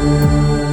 Música